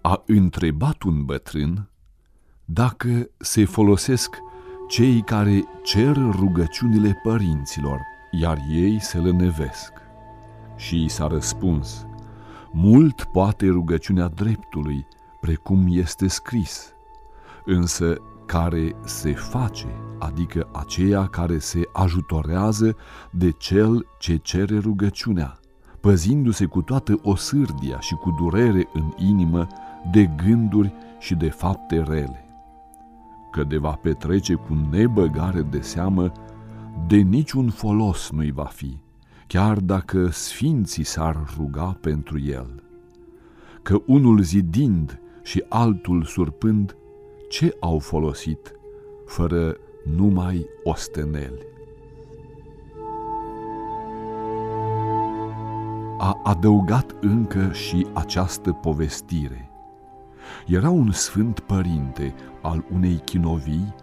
A întrebat un bătrân dacă se folosesc cei care cer rugăciunile părinților, iar ei se lănevesc. Și i s-a răspuns, mult poate rugăciunea dreptului, precum este scris, însă care se face, adică aceea care se ajutorează de cel ce cere rugăciunea, păzindu-se cu toată osârdia și cu durere în inimă de gânduri și de fapte rele. Că de va petrece cu nebăgare de seamă, de niciun folos nu-i va fi, chiar dacă sfinții s-ar ruga pentru el. Că unul zidind și altul surpând, ce au folosit fără numai osteneli? A adăugat încă și această povestire – era un sfânt părinte al unei chinovii,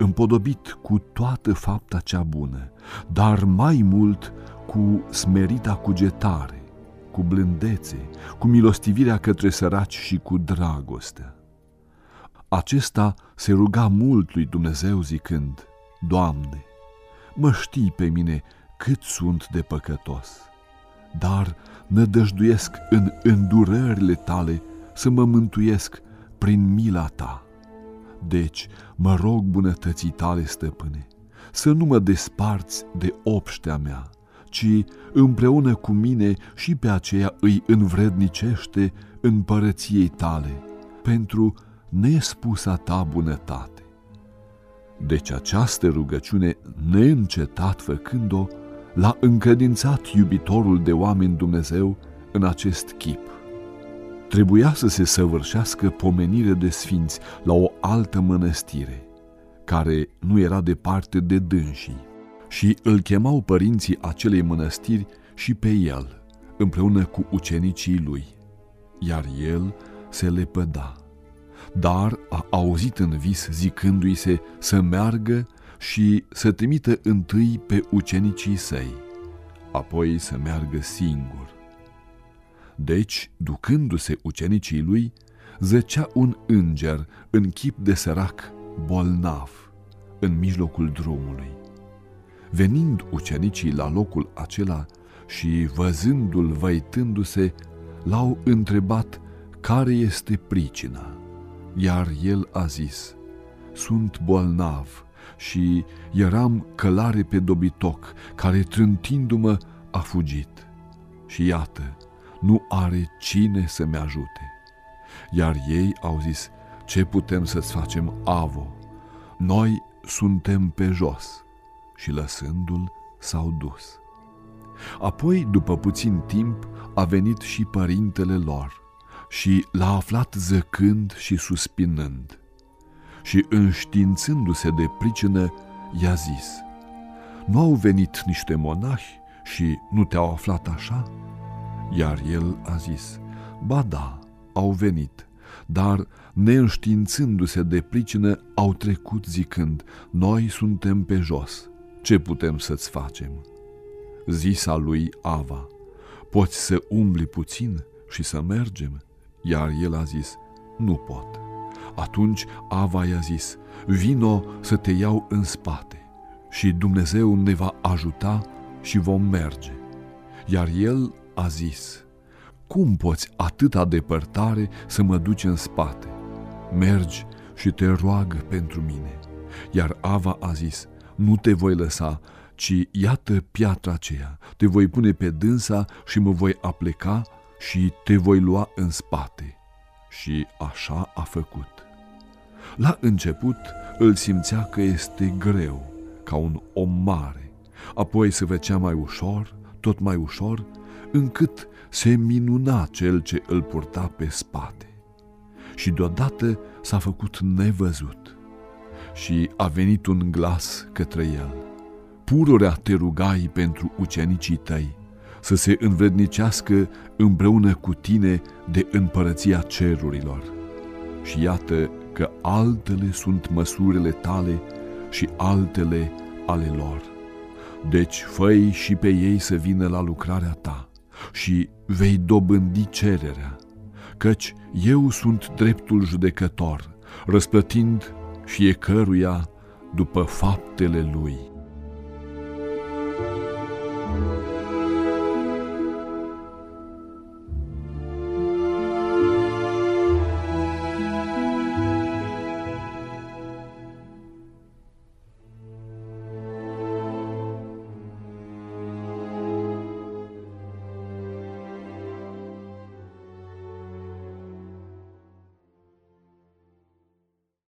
împodobit cu toată fapta cea bună, dar mai mult cu smerita cugetare, cu blândețe, cu milostivirea către săraci și cu dragostea. Acesta se ruga mult lui Dumnezeu zicând, Doamne, mă știi pe mine cât sunt de păcătos, dar nădăjduiesc în îndurările tale să mă mântuiesc prin mila ta. Deci, mă rog bunătății tale, stăpâne, să nu mă desparți de obștea mea, ci împreună cu mine și pe aceea îi învrednicește împărăției tale, pentru nespusa ta bunătate. Deci această rugăciune neîncetat făcând-o, l-a încredințat iubitorul de oameni Dumnezeu în acest chip trebuia să se săvârșească pomenire de sfinți la o altă mănăstire, care nu era departe de dânsii, și îl chemau părinții acelei mănăstiri și pe el, împreună cu ucenicii lui, iar el se lepăda. Dar a auzit în vis zicându-i se să meargă și să trimită întâi pe ucenicii săi, apoi să meargă singur deci, ducându-se ucenicii lui, zăcea un înger în chip de sărac, bolnav, în mijlocul drumului. Venind ucenicii la locul acela și văzându-l văitându-se, l-au întrebat care este pricina, iar el a zis, sunt bolnav și eram călare pe dobitoc, care trântindu-mă a fugit. Și iată, nu are cine să-mi ajute. Iar ei au zis, ce putem să-ți facem, Avo? Noi suntem pe jos. Și lăsându-l, s-au dus. Apoi, după puțin timp, a venit și părintele lor și l-a aflat zăcând și suspinând. Și înștiințându-se de pricină, i-a zis, Nu au venit niște monahi și nu te-au aflat așa?" Iar el a zis, ba da, au venit, dar neînștiințându-se de pricină, au trecut zicând, noi suntem pe jos, ce putem să-ți facem? Zisa lui Ava, poți să umbli puțin și să mergem? Iar el a zis, nu pot. Atunci Ava i-a zis, vino să te iau în spate și Dumnezeu ne va ajuta și vom merge. Iar el a zis, Cum poți atâta depărtare să mă duci în spate? Mergi și te roagă pentru mine. Iar Ava a zis, Nu te voi lăsa, ci iată piatra aceea, te voi pune pe dânsa și mă voi apleca și te voi lua în spate. Și așa a făcut. La început îl simțea că este greu, ca un om mare, apoi se făcea mai ușor, tot mai ușor încât se minuna cel ce îl purta pe spate. Și deodată s-a făcut nevăzut și a venit un glas către el. Pururea te rugai pentru ucenicii tăi, să se învrednicească împreună cu tine de împărăția cerurilor. Și iată că altele sunt măsurile tale și altele ale lor. Deci făi și pe ei să vină la lucrarea ta și vei dobândi cererea, căci eu sunt dreptul judecător, răsplătind fiecăruia după faptele lui.